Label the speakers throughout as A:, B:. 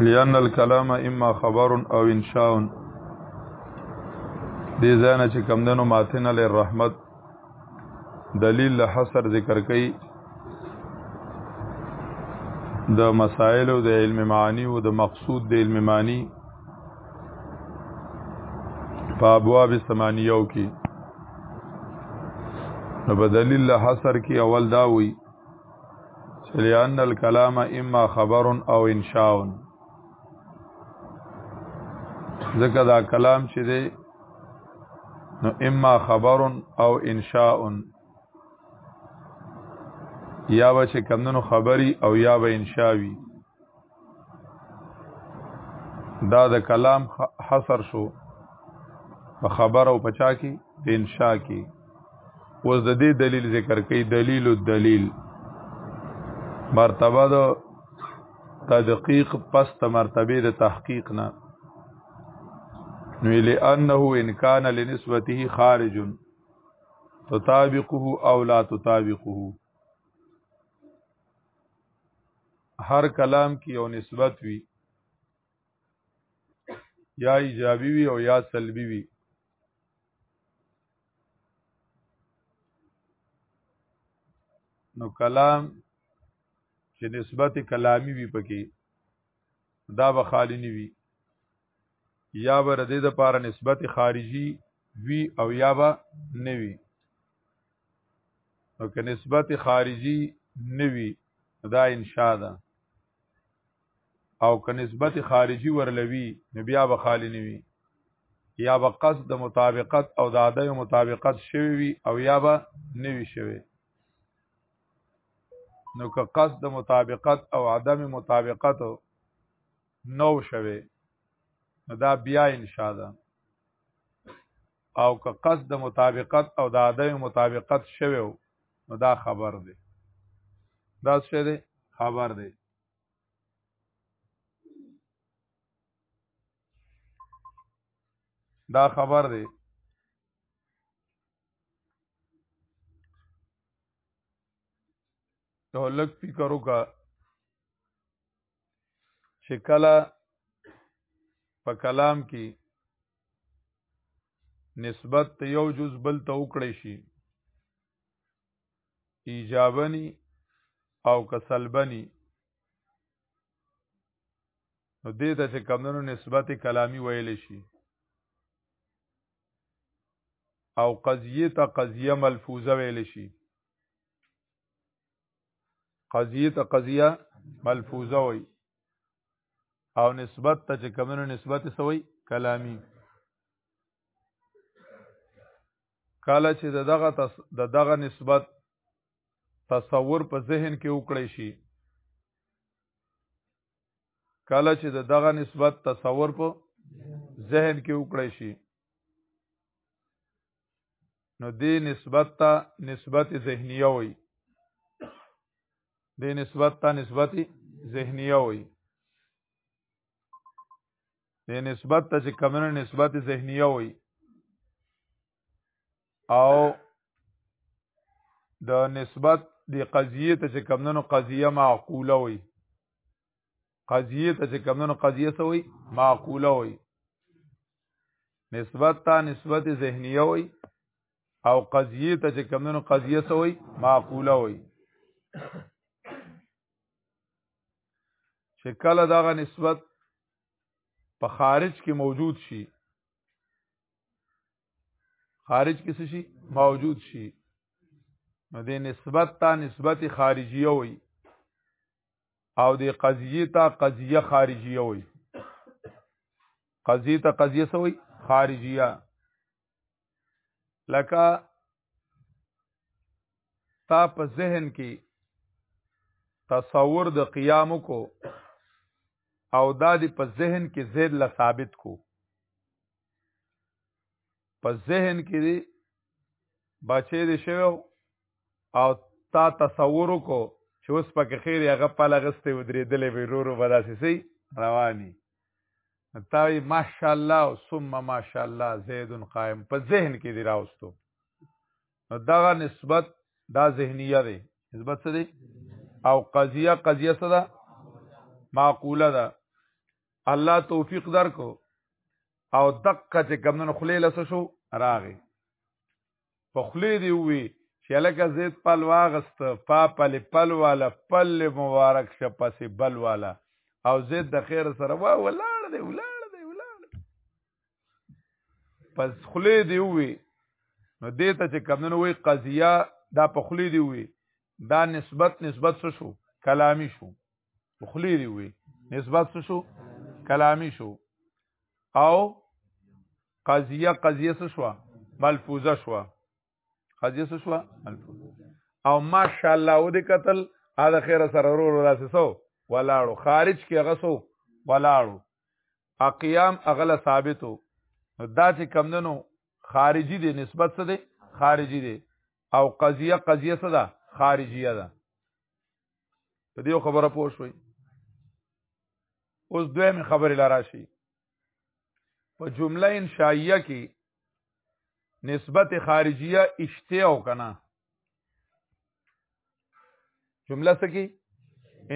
A: لأن الكلام اما خبر او انشاء دې ځانه چې کمندنو ماتن علی الرحمت دلیل له حصر ذکر کړي د مسائل او د علم معنی او د مقصود د علم معنی په ابواب ثمانیو کې نو په دلیل له حصر کې اول دا وی چې لئن الکلام اما خبر او انشاء ځکه دا کلام چې دی نو اما خبر او انشاء یا به چې کمدنو خبري او یا به انشاوي دا د کلام حصر شو په خبر او پچا کې د انشاء کې اوس د دې دلیل ذکر کوي دلیل او دلیل مرتبه د تدقیق پس ته مرتبه د تحقیق نه نو لانه ان کان لنسبته خارج تطابقه او لا تطابقه هر کلام کې یو نسبت وي یا ایجابي وي او یا سلبي وي نو کلام چې نسبت کلامی وي پکې دا به خالی نه وي یا به د دې لپاره نسبت خارجي وی او یا به نه وی او که نسبت خارجي نه وی دا انشاء ده او که نسبت خارجي ورلوي نو بیا به خالی نه وی یا به قصد د مطابقت او د عدم مطابقت شوی وی او یا به نه وی شوی نو که قصد د مطابقت او عدم مطابقت نو شوي نو دا بیا انشاء ده او که قصد مطابقت او د عدم مطابقت شوی نو دا خبر دی دا څه دی خبر دی دا خبر دی یو لږ فکر وکړه چې کله په کلام کې نسبت یو جز بل ته وکړی شي ایجابنی او کسلبنی نو دې ته چې کمونو نسبت کلامی ویل شي او قضیه ته قضیه ملفوظه ویل شي قضیه ته قضیه ملفوظه وي او نسبت ته چې کمنو نسبت سوی کلامی کله چې دغه تس... دغه نسبت تصور په ذهن کې وکړی شي کله چې دغه نسبت تصور په ذهن کې وکړی شي نو دې نسبت ته نسبت ذهنیه وي دې نسبت ته نسبت ذهنیه وي دې نسبت ته چې کمنه نسبت ذهنیه وي او د نسبت دی قضیه ته چې کمنو قضیه معقوله وي قضیه ته چې کمونو قضیه څه وي معقوله وي نسبت ته نسبت ذهنیه وي او قضیه ته چې کمونو قضیه څه وي معقوله وي چې کله دغه نسبت په خارج کې موجود شي خارج کې څه شي موجود شي نو د نسبت ته نسبت خارجیه وي او دی قضیه ته قضیه خارجیه وي قضیه ته قضیه سوی خارجیه لکه تا په ذهن کې تصور د قیام کو او دا دی په ذهن کې زید لا ثابت کو په ذهن کې دی بچې دې شوی او تا تصور کو چې اوس پکې خیر هغه پاله غسته ودرېدلې وي رورو بداسي سي رواني تاوی ماشاءالله او ثم ماشاءالله زید قائم په ذهن کې دی راوستو نو دا نسبت دا ذهنیه دی نسبت څه دی او قضیه قضیه څه ده معقوله ده الله توفیق درکو او دقه چې کمنن خلیل شو راغی په خلی دی وی چې لکه زید پل واغست پا پل پل والا پل مبارک شه پسې بل والا او زید د خیر سره وا ولاړ دی ولاړ دی ولاړ پس خلی دی وی نو دیته چې کمنو وی قضیه دا په خلی دی وی دا نسبت نسبت څه شو کلامی شو خلی دی وی نسبت څه شو کلامی شو او قضیه قضیه څه شو ملفوظه شو قضیه څه شو ملفوظه او ماشاءالله و دې قتل ا د خیر سره ورو راسه سو ولاړو خارج کې هغه سو ولاړو اقیام اغله ثابتو دا چې کمندنو خارجي دي نسبت څه دي خارجي دي او قضیه قضیه څه ده خارجیه ده په دې خبره پوه شوي اوس دویمه خبره لاره شي په جمله انشائیه کې نسبت خارجیه اشته او کنه جمله څه کې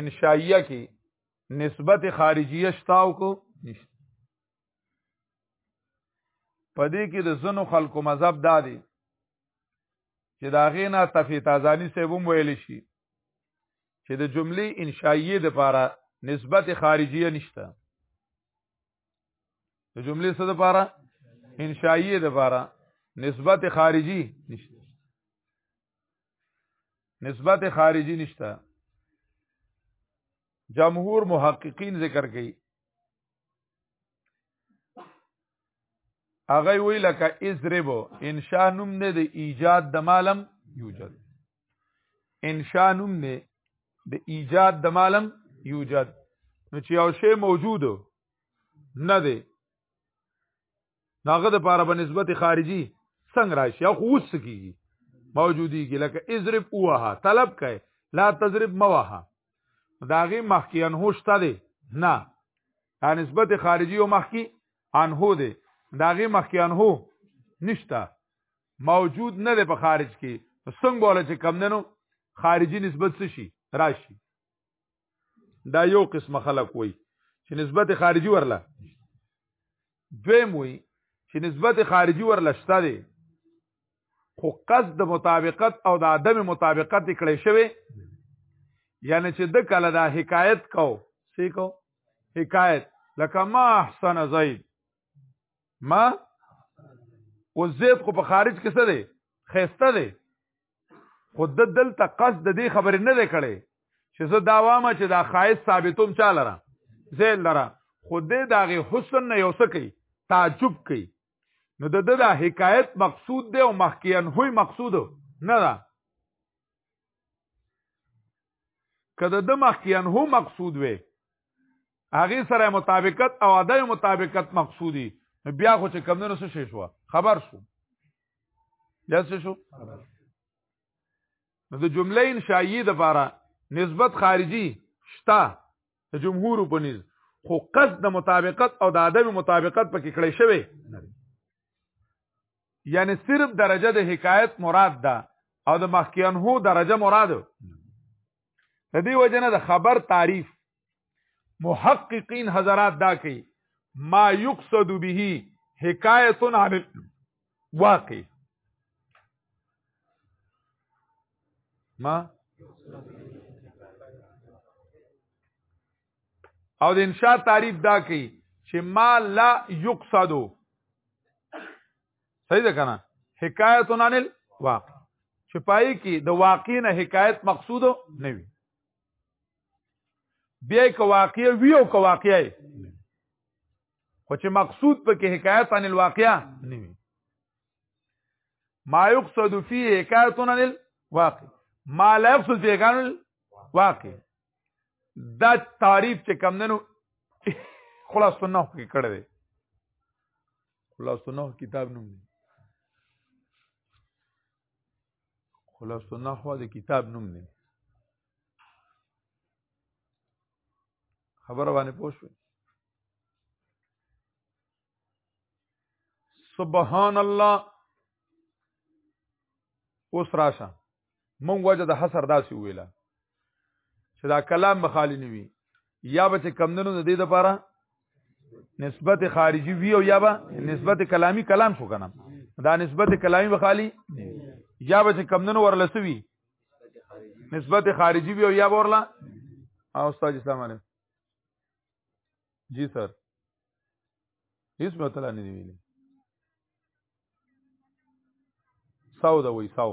A: انشائیه کې نسبت خارجیه شتاو کو نشته پدې کې د زنو خلکو مذهب دا دی چې دا غینا تفی تازانی سه ووم ویل شي چې د جملې انشائیه د پاره نسبت خارجیه نشته د جملې څه د پاره انشائیه د پاره نسبت خارجي نشته نسبت خارجي نشته جمهور محققین ذکر کوي هغه وی لکه ازربو انشاء نوم نه د ایجاد د مالم یوجد انشاء نوم نه د ایجاد د مالم یوجد نو چې یو شی موجود نه دی داغه د پاره په نسبت خارجي څنګه راشي او خوس کیږي موجودی کی لکه اضرب اوها طلب کای لا تضرب مواها داغه مخکی انه شته دی نه دا نسبت خارجي او مخکی انه دی داغه مخکی انه نشته موجود نه دی په خارج کې څنګه بوله چې کم دنو خارجي نسبت څه شي راشي دا یو قسم خلق وای چې نسبت خارجي ورله دویم وی چې نسبت خارجي ورلشته دی خو قصد د مطابقت او د عدم مطابقت کړی شوی یعنی چې د کله دا حکایت کو سی کو حکایت لکه ما احسن زید ما او زید خو په خارج کې څه دی خسته دی خو د دلته قصد د دې خبرې نه دی کړی چې زه دا وام چې دا خایس ثابتوم چا لره زه لره خو دې داغه حسن نه یو سکی تعجب کوي نو د د دا حکایت مقصود دی او مخکیان هوی مقصود نه ده کله د مخکیان هو مقصود وي هغه سره مطابقت او عدم مطابقت مقصودی بیا خو چې کم نه نو شي شو خبر شو بیا څه شو نو د جمله انشائیه د لپاره نسبت خارجي شتا د جمهور په نيز خو قصد د مطابقت او د عدم مطابقت پکې کړی شوی یعنی صرف درجه د حکایت مراد ده او د مخکیان هو درجه مراد د دې وجنه د خبر تعریف محققین حضرات دا کوي ما یقصد به حکایت عن الواقع ما او د انشاء تعریف دا کوي چې ما لا یقصد صحیح ده کنه حکایت عن الواقع چې پای کې د واقع نه حکایت مقصود نه وي بیا که واقع وی او که واقع خو چې مقصود په کې حکایت عن الواقع نه وي ما يقصد فيه حکایت عن الواقع ما لا يقصد فيه حکایت عن الواقع دا تعریف چې کم ننو خلاص سنو کې کړه دی خلاص سنو کتاب نوم دی خلاص النحو د کتاب نوم دی خبر باندې پوښوي سبحان الله اوس راشه مونږ وجه د حسر داسې ویلا چې دا کلام مخالی نه وي یا به چې کمندونو د دې لپاره نسبت خارجي وی او یا به نسبت کلامی کلام شو کنه دا نسبت کلامی بخالی یا به چې کمندونو ورلسوي نسبت خارجي وی او یا ورلا او استاد اسلام علیکم جی سر هیڅ مطلب نه دی ویلي ساو دا وای ساو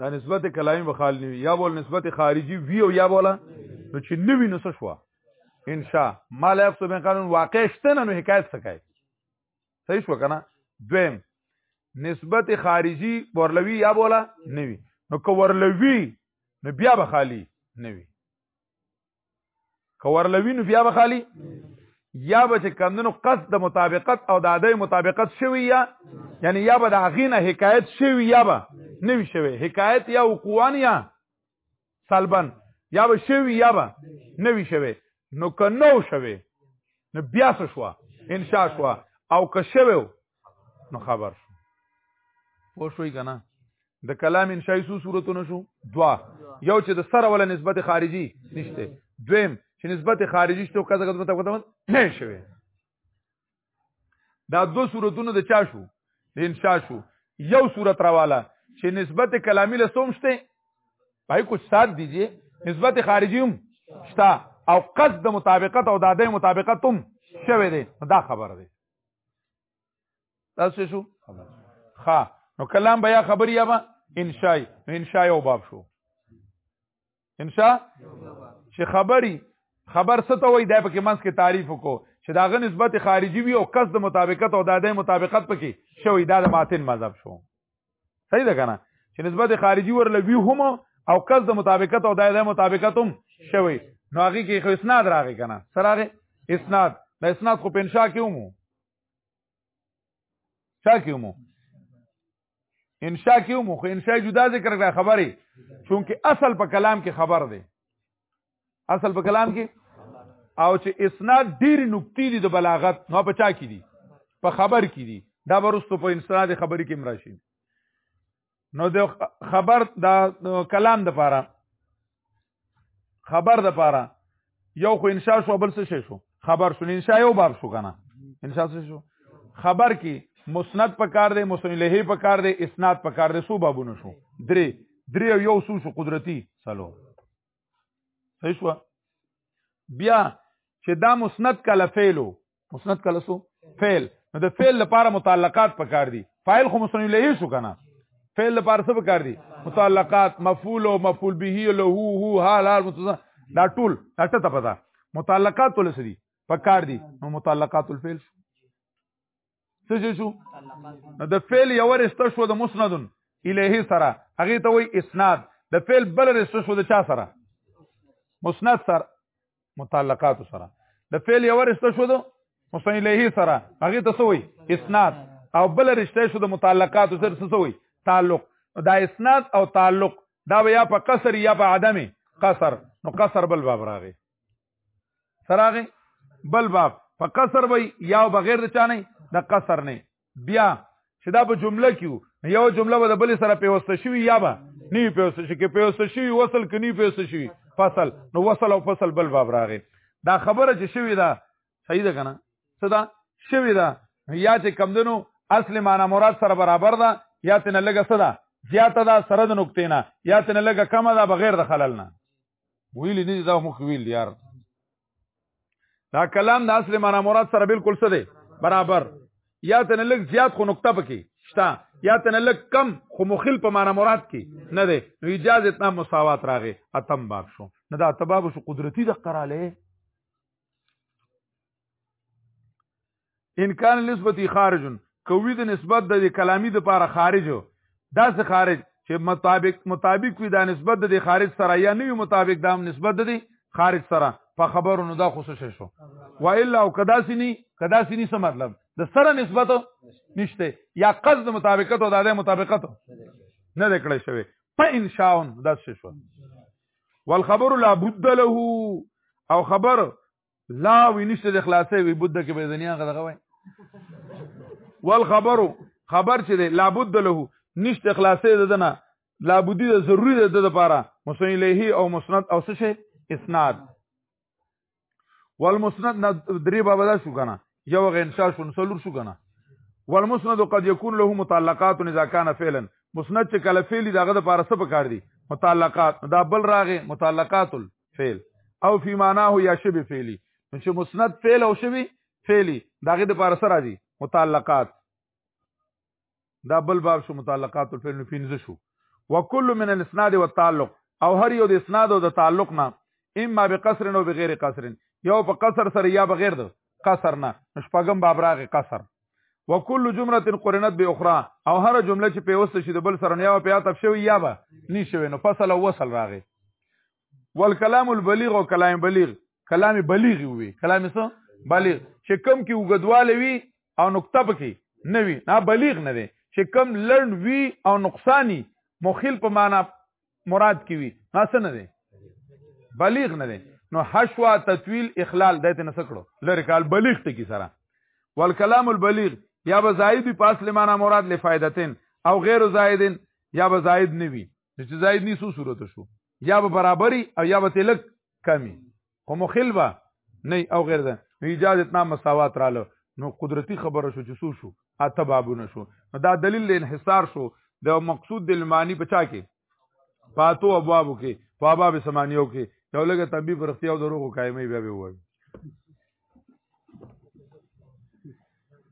A: دا نسبت کلامی به خال نیوی یا بول نسبت خارجی وی او یا بولا نو چې نوی نو څه شو انشاء ما لا يفسو بین قانون واقع شته نه نو حکایت څه کوي صحیح شو کنه دویم نسبت خارجی ورلوی یا بولا نوی نو کو ورلوی نو بیا به خالی نوی کورلوی نو بیا بخالی یا به چې کمندونو قصد د مطابقت او د عادی مطابقت شوی یا یعنی یا به د هغینه حکایت شوی یا به نه وی شوی حکایت یا وقوعان یا سلبن یا به شوی یا به نه وی شوی نو کنو شوی نو بیا څه شو انشاء شو او که شوی نو خبر شو پوه شوي که نه د کلام انشای سو صورتونه شو دوا یو چې د سره ولا نسبت خارجي نشته دویم چې نسبت خارجي شته او کزه خدمت کوته نه شوي دا دو صورتونه د چا شو د انشا شو یو صورت راواله چې نسبت کلامی له سوم شته پای کو سات دیجیے نسبت خارجي هم شته او قصد مطابقت او داده مطابقت هم شوه دی دا خبره ده تاسو شو ها نو کلام بیا خبري یا انشاء نو انشاء یو باب شو انشاء چې خبري خبر څه ته وای دا پکې منځ کې تعریف وکړو چې داغه نسبت خارجي وي او قصد مطابقت او داده مطابقت پکې شوی دا د ماتن مذهب شو صحیح ده کنه چې نسبت خارجي ورله وی هم او کس د مطابقت او دایره مطابقت هم شوی نو هغه کې خو اسناد راغی کنه سره اسناد د اسناد خو پنشا کې ومو شا کې ومو انشاء کې ومو خو انشاء جدا ذکر کړه خبرې چونکه اصل په کلام کې خبر دی اصل په کلام کې او چې اسناد ډیر نکتی دي د بلاغت نو په چا کې دي په خبر کې دي دا ورستو په اسناد خبرې کې مراشي نو د خبر د کلام د پاره خبر د پاره یو خو انشاء شو بل څه شو خبر شو انشاء یو باب شو کنه انشاء څه شو خبر کې مسند په کار دی مسند له په کار دی اسناد په کار دی سو بابونه شو درې درې یو سو شو قدرتی سلام صحیح شو بیا چې دا مسند کله فعلو مسند کله سو فعل نو د فعل لپاره متعلقات پکار دي فاعل خو مسند له شو کنه فعل لپاره څه پکار دي متعلقات مفعول او مفعول به له هو حال حال متضمن دا ټول څه ته پتا متعلقات ولسري پکار دي نو متعلقات الفعل څه شو د فعل یو رسته شو د مسندن الیه سره هغه ته وای اسناد د فعل بل رسته شو د چا سره مسند سره متعلقات سره د فعل یو رسته شو د مسند الیه سره هغه ته سوی اسناد او بل رشته شو د متعلقات سره څه سوی تعلق دا اسناد او تعلق دا بیا په قصر یا په عدم قصر نو قصر بل باب راغی سراغه بل باب په قصر وي یا بغیر د چانه د قصر نه بیا چې دا په جمله کې یو جمله به د بل سره پیوسته شوی یا به نی پیوسته شي کې پیوسته شي وصل کې نی پیوسته شي فصل نو وصل او فصل بل باب راغی دا خبره چې شوی دا صحیح ده کنه صدا شوی دا یا چې کمدنو اصل معنا مراد سره برابر ده یا تنه لګه صدا زیاته ده سره د نقطې نه یا تنه لګه کمه ده بغیر د خلل نه ویلی نه دا مخ ویل یار دا کلام د اصل معنا مراد سره بالکل څه دی برابر یا تن لک زیات خو نقطه پکې شتا یا تن لک کم خو مخل په معنا مراد کې نه دی نو اجازه اتنا مساوات راغی اتم باب شو نه دا تباب شو قدرتی د قراله ان کان نسبتی خارج کوي د نسبت د کلامی د پاره خارج دا څه خارج چې مطابق مطابق وي دا نسبت د خارج سره یا نه مطابق دا نسبت د خارج سره په خبرو نو دا خصوص شو و الا او کدا سینی کدا سینی څه مطلب د سره نسبت نشته یا قصد مطابقت او د مطابقت نه دکړې شوی په ان شاء دا شو والخبر لا بد له او خبر لا وی نشته د خلاصې وی بده کې به دنیا غدغه وای والخبر خبر چې دی لابد له نشته خلاصې ده دنه لابدی ده ضروری ده د لپاره مسند الیه او مسند او څه شي اسناد والمسند درې بابا دا شو کنه یو غ انشاء شو نسلور شو کنه والمسند قد يكون له متعلقات اذا كان فعلا مسند چې کله فعلی دغه د لپاره څه پکار دي متعلقات دا بل راغه متعلقات فعل او فی معناه یا شبه فعلی نو چې مسند فعل او شبه فعلی داغه د پاره سره دي متعلقات دا بل باب شو متعلقات الفعل نو فینځ شو وکل من الاسناد والتعلق او هر یو د اسناد او د تعلق نه اما بقصر او بغیر قصر یو په قصر سره یا بغیر د قصر نه شپږم باب راغی قصر وکل جمله قرنت به اخرى او هر جمله چې په وسه شي د بل سره نه او په عطف شوی یا به نشوي نو فصل او وصل راغی والکلام البلیغ او کلام بلیغ کلام بلیغ وي کلام څه بلیغ چې کم کې وګدواله وي او نقطه پکې نه وي نه بلیغ نه دی چې کم لړن وي او نقصانی مخیل په معنا مراد کی وی نه څه نه دی بلیغ نه دی نو حشوا تطویل اخلال دته نه سکړو لری کال بلیغ ته کی سره والکلام البلیغ یا به زائد په اصل معنا مراد لفائدتين او غیر زائدن یا به زائد نه وی چې زائد نه سو صورت شو یا به برابرۍ او یا به تلک کمی خو مخل به نه او غیر ده نو اجازه اتنا مساوات رااله نو قدرتی خبره شو چې سو شو اته بابونه شو نو دا دلیل د انحصار شو د مقصود د المانی پچا کې پاتو ابواب کې په ابواب سمانیو کې یو لګه تنبی پر اختیار او دروغ قائمې بیا به وایي